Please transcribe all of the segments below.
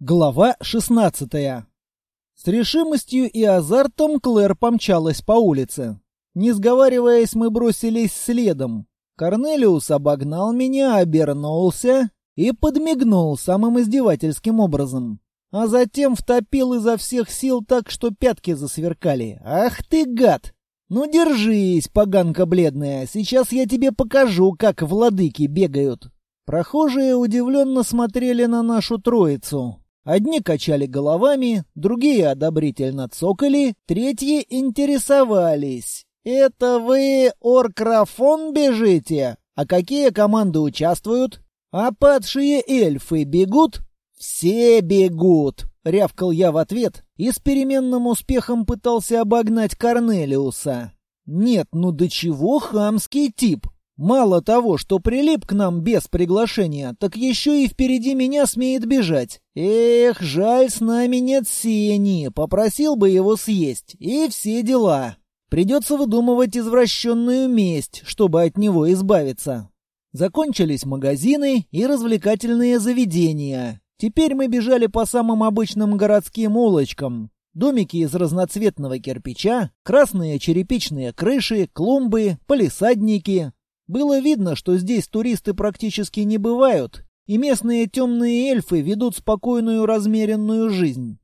Глава 16. С решимостью и азартом Клэр помчалась по улице. Не сговариваясь, мы бросились следом. Корнелиус обогнал меня, обернулся и подмигнул самым издевательским образом. А затем втопил изо всех сил так, что пятки засверкали. «Ах ты, гад! Ну держись, поганка бледная, сейчас я тебе покажу, как владыки бегают!» Прохожие удивленно смотрели на нашу троицу. Одни качали головами, другие одобрительно цокали, третьи интересовались. «Это вы оркрафон бежите? А какие команды участвуют? А падшие эльфы бегут?» «Все бегут!» — рявкал я в ответ и с переменным успехом пытался обогнать Корнелиуса. «Нет, ну до чего хамский тип!» Мало того, что прилип к нам без приглашения, так еще и впереди меня смеет бежать. Эх, жаль, с нами нет Сени, попросил бы его съесть. И все дела. Придется выдумывать извращенную месть, чтобы от него избавиться. Закончились магазины и развлекательные заведения. Теперь мы бежали по самым обычным городским улочкам. Домики из разноцветного кирпича, красные черепичные крыши, клумбы, полисадники, было видно, что здесь туристы практически не бывают, и местные темные эльфы ведут спокойную размеренную жизнь.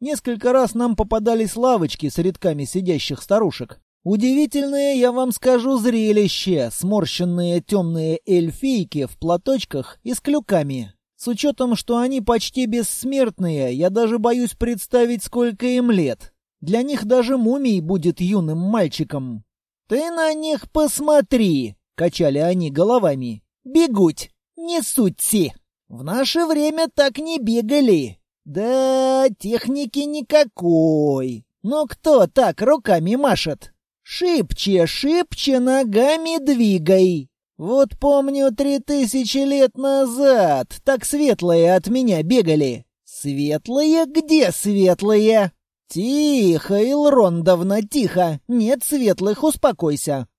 Несколько раз нам попадались лавочки с рядками сидящих старушек. Удивительное, я вам скажу, зрелище, сморщенные темные эльфийки в платочках и с клюками. С учетом, что они почти бессмертные, я даже боюсь представить, сколько им лет. Для них даже мумий будет юным мальчиком. «Ты на них посмотри!» Качали они головами. «Бегуть! Не сути! В наше время так не бегали! Да, техники никакой! Но кто так руками машет? Шибче, шибче ногами двигай!» Вот помню, три тысячи лет назад так светлые от меня бегали. Светлые? Где светлые? Тихо, Илрондовна, тихо. Нет светлых, успокойся.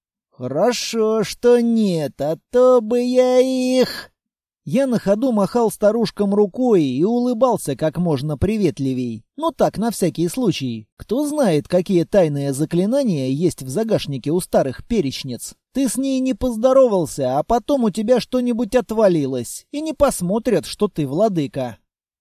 «Хорошо, что нет, а то бы я их...» Я на ходу махал старушкам рукой и улыбался как можно приветливей. Ну так, на всякий случай. Кто знает, какие тайные заклинания есть в загашнике у старых перечниц. Ты с ней не поздоровался, а потом у тебя что-нибудь отвалилось, и не посмотрят, что ты владыка.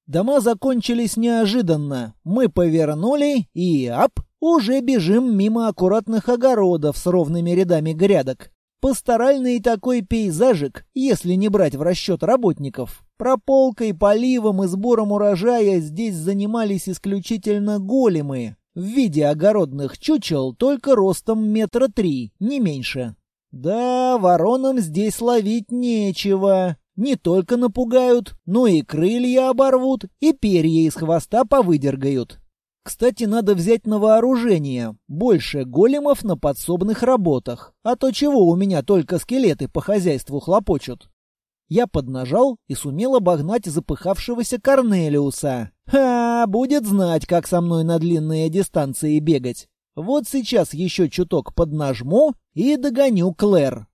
Дома закончились неожиданно. Мы повернули и, ап, уже бежим мимо аккуратных огородов с ровными рядами грядок. Пасторальный такой пейзажик, если не брать в расчет работников. Прополкой, поливом и сбором урожая здесь занимались исключительно големы. В виде огородных чучел только ростом метра три, не меньше. Да, воронам здесь ловить нечего. Не только напугают, но и крылья оборвут, и перья из хвоста повыдергают. Кстати, надо взять на вооружение. Больше големов на подсобных работах. А то чего у меня только скелеты по хозяйству хлопочут. Я поднажал и сумел обогнать запыхавшегося Корнелиуса. Ха, будет знать, как со мной на длинные дистанции бегать. Вот сейчас еще чуток поднажму и догоню Клэр.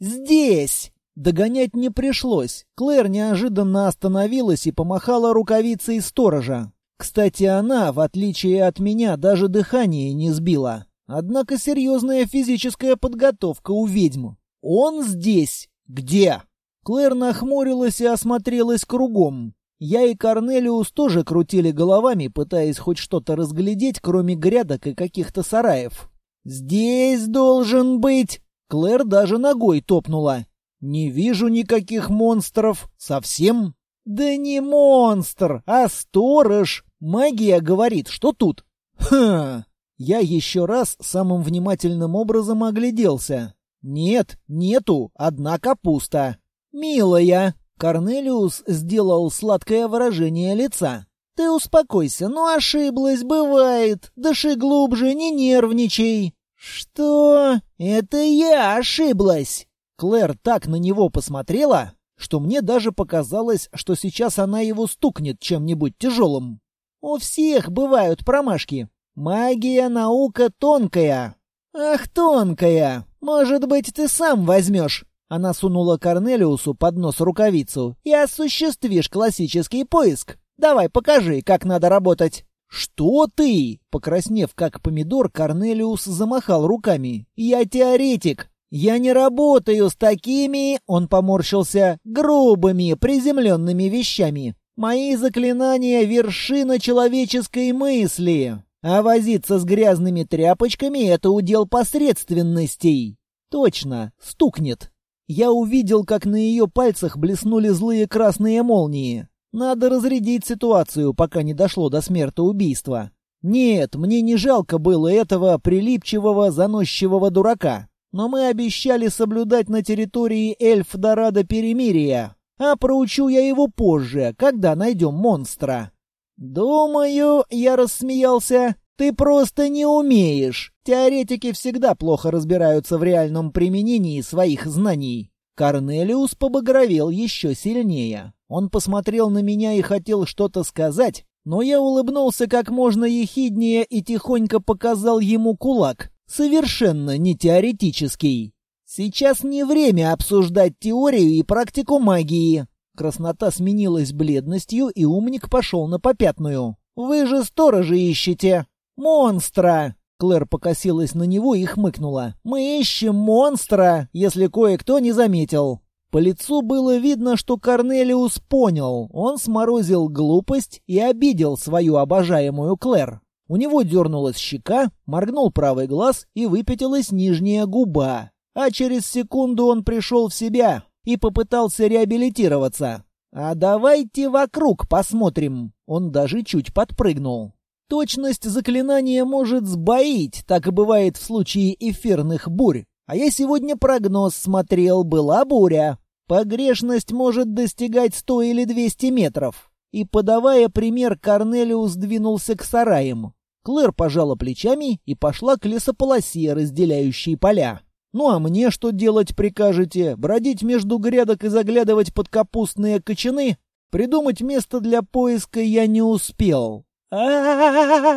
«Здесь!» Догонять не пришлось. Клэр неожиданно остановилась и помахала рукавицей сторожа. Кстати, она, в отличие от меня, даже дыхание не сбила. Однако серьезная физическая подготовка у ведьм. Он здесь. Где? Клэр нахмурилась и осмотрелась кругом. Я и Корнелиус тоже крутили головами, пытаясь хоть что-то разглядеть, кроме грядок и каких-то сараев. «Здесь должен быть!» Клэр даже ногой топнула. «Не вижу никаких монстров. Совсем?» «Да не монстр, а сторож!» Магия говорит, что тут. Ха! Я еще раз самым внимательным образом огляделся. Нет, нету, одна капуста. Милая. Корнелиус сделал сладкое выражение лица. Ты успокойся, ну ошиблась, бывает. Дыши глубже, не нервничай. Что? Это я ошиблась. Клэр так на него посмотрела, что мне даже показалось, что сейчас она его стукнет чем-нибудь тяжелым. У всех бывают промашки. Магия — наука тонкая. Ах, тонкая! Может быть, ты сам возьмешь. Она сунула Корнелиусу под нос рукавицу и осуществишь классический поиск. Давай, покажи, как надо работать». «Что ты?» Покраснев как помидор, Корнелиус замахал руками. «Я теоретик. Я не работаю с такими...» Он поморщился. «Грубыми, приземленными вещами. Мои заклинания — вершина человеческой мысли. А возиться с грязными тряпочками — это удел посредственностей». «Точно, стукнет». Я увидел, как на ее пальцах блеснули злые красные молнии. Надо разрядить ситуацию, пока не дошло до смертоубийства. Нет, мне не жалко было этого прилипчивого, заносчивого дурака. Но мы обещали соблюдать на территории Эльф-Дорадо перемирия. А проучу я его позже, когда найдем монстра. «Думаю, — я рассмеялся, — ты просто не умеешь. Теоретики всегда плохо разбираются в реальном применении своих знаний». Корнелиус побагровел еще сильнее. Он посмотрел на меня и хотел что-то сказать, но я улыбнулся как можно ехиднее и тихонько показал ему кулак. Совершенно не теоретический. Сейчас не время обсуждать теорию и практику магии. Краснота сменилась бледностью, и умник пошел на попятную. «Вы же сторожи ищете!» «Монстра!» Клэр покосилась на него и хмыкнула. «Мы ищем монстра, если кое-кто не заметил. По лицу было видно, что Корнелиус понял. Он сморозил глупость и обидел свою обожаемую Клэр. У него дернулась щека, моргнул правый глаз и выпятилась нижняя губа. А через секунду он пришел в себя и попытался реабилитироваться. «А давайте вокруг посмотрим». Он даже чуть подпрыгнул. Точность заклинания может сбоить, так и бывает в случае эфирных бурь. А я сегодня прогноз смотрел, была буря. Погрешность может достигать 100 или 200 метров. И, подавая пример, Корнелиус двинулся к сараям. Клэр пожала плечами и пошла к лесополосе, разделяющей поля. «Ну а мне что делать прикажете? Бродить между грядок и заглядывать под капустные кочаны? Придумать место для поиска я не успел. а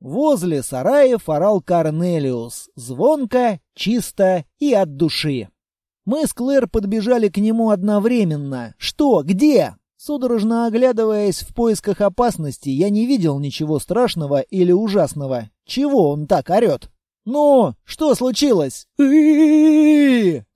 Возле сараев орал Корнелиус. Звонко, чисто и от души. Мы с Клэр подбежали к нему одновременно. «Что? Где?» Судорожно оглядываясь в поисках опасности, я не видел ничего страшного или ужасного. Чего он так орет? «Ну, что случилось?»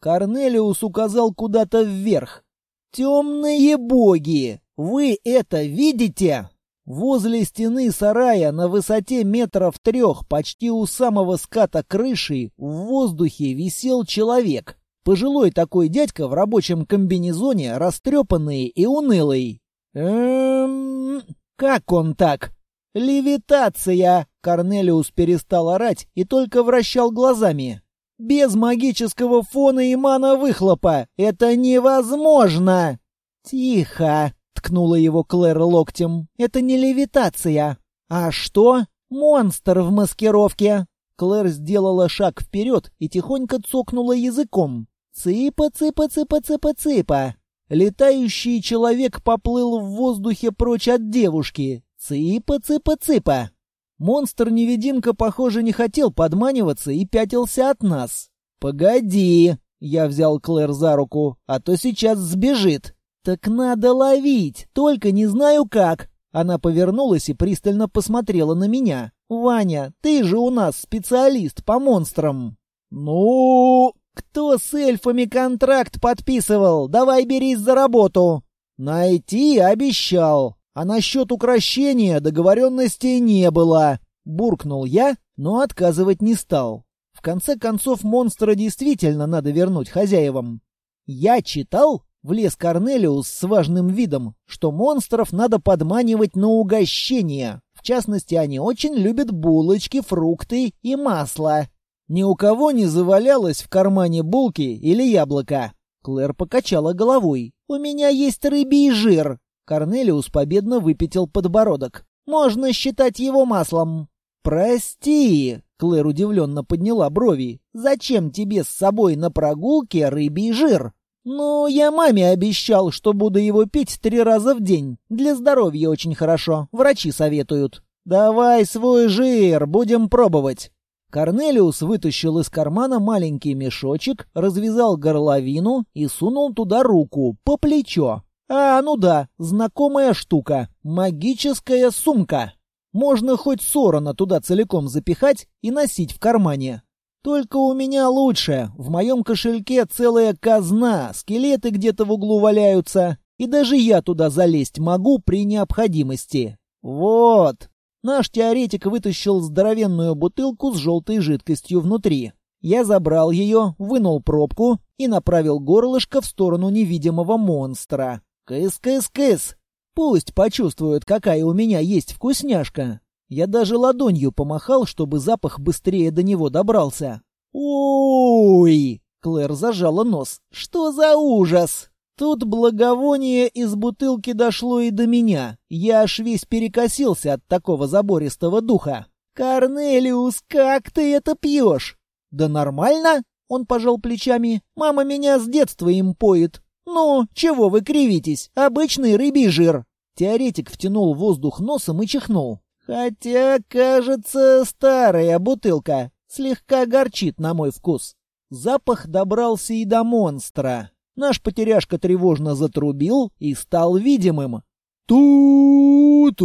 Корнелиус указал куда-то вверх. «Темные боги! Вы это видите?» Возле стены сарая на высоте метров трех, почти у самого ската крыши, в воздухе висел человек. Пожилой такой дядька в рабочем комбинезоне, растрепанный и унылый. «Эм... Как он так?» «Левитация!» Корнелиус перестал орать и только вращал глазами. «Без магического фона и мана выхлопа! Это невозможно!» «Тихо!» ткнула его Клэр локтем. «Это не левитация». «А что?» «Монстр в маскировке». Клэр сделала шаг вперед и тихонько цокнула языком. «Цыпа, цыпа, цыпа, цыпа, цыпа». Летающий человек поплыл в воздухе прочь от девушки. «Цыпа, цыпа, цыпа». Монстр-невидимка, похоже, не хотел подманиваться и пятился от нас. «Погоди!» — я взял Клэр за руку, а то сейчас сбежит. «Так надо ловить, только не знаю как». Она повернулась и пристально посмотрела на меня. «Ваня, ты же у нас специалист по монстрам». «Ну...» «Кто с эльфами контракт подписывал? Давай берись за работу!» «Найти обещал, а насчет украшения договоренности не было», — буркнул я, но отказывать не стал. В конце концов, монстра действительно надо вернуть хозяевам. Я читал, Влез Корнелиус с важным видом, что монстров надо подманивать на угощение. В частности, они очень любят булочки, фрукты и масло. Ни у кого не завалялось в кармане булки или яблоко. Клэр покачала головой. «У меня есть рыбий жир». Корнелиус победно выпятил подбородок. «Можно считать его маслом». «Прости», — Клэр удивленно подняла брови. «Зачем тебе с собой на прогулке рыбий жир?» «Ну, я маме обещал, что буду его пить три раза в день. Для здоровья очень хорошо, врачи советуют. Давай свой жир, будем пробовать». Корнелиус вытащил из кармана маленький мешочек, развязал горловину и сунул туда руку, по плечо. А, ну да, знакомая штука. Магическая сумка. Можно хоть Сорона туда целиком запихать и носить в кармане. Только у меня лучше. В моем кошельке целая казна, скелеты где-то в углу валяются. И даже я туда залезть могу при необходимости. Вот. Наш теоретик вытащил здоровенную бутылку с желтой жидкостью внутри. Я забрал ее, вынул пробку и направил горлышко в сторону невидимого монстра. Кыс-кыс-кыс! Пусть почувствуют, какая у меня есть вкусняшка. Я даже ладонью помахал, чтобы запах быстрее до него добрался. Ой! Клэр зажала нос. Что за ужас! Тут благовоние из бутылки дошло и до меня. Я аж весь перекосился от такого забористого духа. «Корнелиус, как ты это пьешь?» «Да нормально», — он пожал плечами. «Мама меня с детства им поет». «Ну, чего вы кривитесь? Обычный рыбий жир». Теоретик втянул воздух носом и чихнул. «Хотя, кажется, старая бутылка. Слегка горчит на мой вкус». Запах добрался и до монстра. Наш потеряшка тревожно затрубил и стал видимым. «Ту-ту-ту!»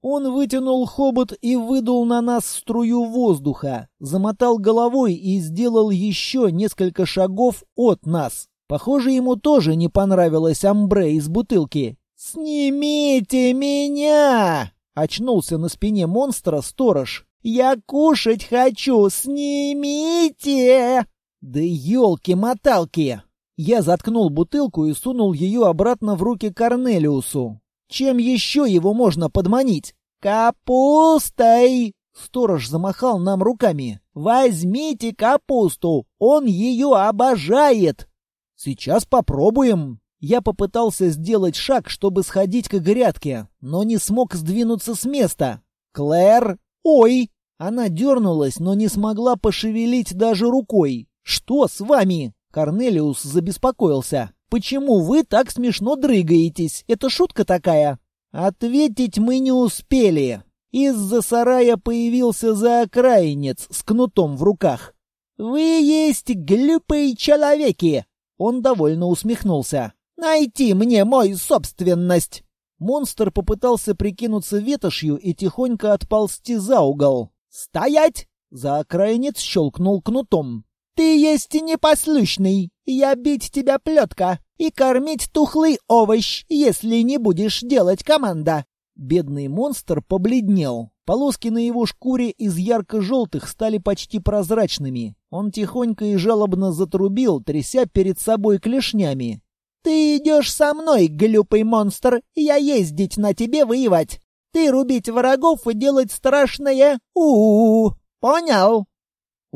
Он вытянул хобот и выдул на нас струю воздуха, замотал головой и сделал еще несколько шагов от нас. Похоже, ему тоже не понравилось амбре из бутылки. «Снимите меня!» — очнулся на спине монстра сторож. «Я кушать хочу! Снимите!» Да елки-моталки! Я заткнул бутылку и сунул ее обратно в руки Корнелиусу. Чем еще его можно подманить? Капустой! Сторож замахал нам руками. «Возьмите капусту! Он ее обожает!» «Сейчас попробуем!» Я попытался сделать шаг, чтобы сходить к грядке, но не смог сдвинуться с места. «Клэр! Ой!» Она дернулась, но не смогла пошевелить даже рукой. «Что с вами?» Корнелиус забеспокоился. «Почему вы так смешно дрыгаетесь? Это шутка такая?» Ответить мы не успели. Из-за сарая появился заокраинец с кнутом в руках. «Вы есть глупые человеки!» Он довольно усмехнулся. «Найти мне мою собственность!» Монстр попытался прикинуться ветошью и тихонько отползти за угол. «Стоять!» Заокраинец щелкнул кнутом. Ты есть непослушный. Я бить тебя плетка и кормить тухлый овощ, если не будешь делать команда. Бедный монстр побледнел. Полоски на его шкуре из ярко-желтых стали почти прозрачными. Он тихонько и жалобно затрубил, тряся перед собой клешнями. «Ты идешь со мной, глупый монстр, я ездить на тебе воевать. Ты рубить врагов и делать страшное у, -у, -у. Понял?»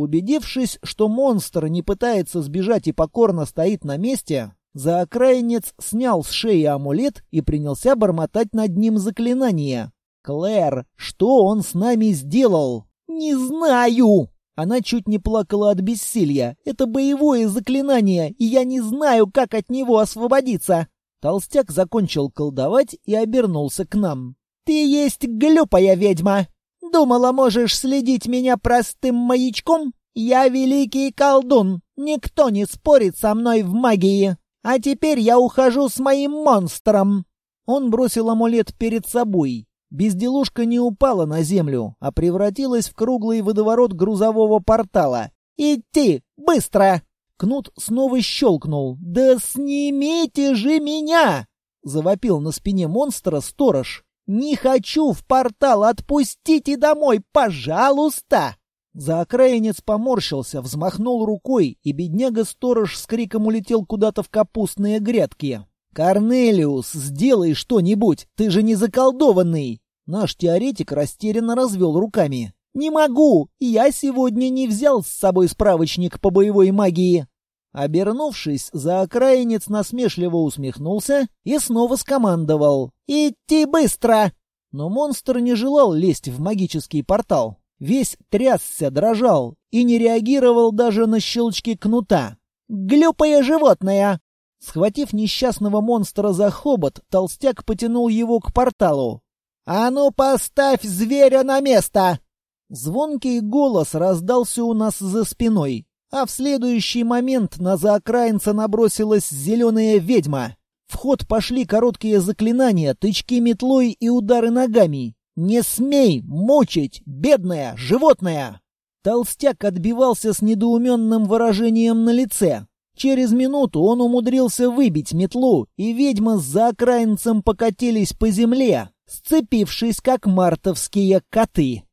Убедившись, что монстр не пытается сбежать и покорно стоит на месте, заокраинец снял с шеи амулет и принялся бормотать над ним заклинание. «Клэр, что он с нами сделал?» «Не знаю!» Она чуть не плакала от бессилия. «Это боевое заклинание, и я не знаю, как от него освободиться!» Толстяк закончил колдовать и обернулся к нам. «Ты есть глупая ведьма! Думала, можешь следить меня простым маячком? Я великий колдун, никто не спорит со мной в магии. А теперь я ухожу с моим монстром». Он бросил амулет перед собой. Безделушка не упала на землю, а превратилась в круглый водоворот грузового портала. «Идти! Быстро!» Кнут снова щелкнул. «Да снимите же меня!» — завопил на спине монстра сторож. «Не хочу в портал! Отпустите домой, пожалуйста!» Заокраинец поморщился, взмахнул рукой, и бедняга-сторож с криком улетел куда-то в капустные грядки. «Корнелиус, сделай что-нибудь! Ты же не заколдованный!» Наш теоретик растерянно развел руками. «Не могу! Я сегодня не взял с собой справочник по боевой магии!» Обернувшись, заокраинец насмешливо усмехнулся и снова скомандовал «Идти быстро!». Но монстр не желал лезть в магический портал. Весь трясся, дрожал и не реагировал даже на щелчки кнута. «Глюпое животное!» Схватив несчастного монстра за хобот, толстяк потянул его к порталу. «А ну поставь зверя на место!» Звонкий голос раздался у нас за спиной. А в следующий момент на заокраинца набросилась зеленая ведьма. В ход пошли короткие заклинания, тычки метлой и удары ногами. «Не смей мучить, бедная, животное!» Толстяк отбивался с недоуменным выражением на лице. Через минуту он умудрился выбить метлу, и ведьма с заокраинцем покатились по земле, сцепившись как мартовские коты.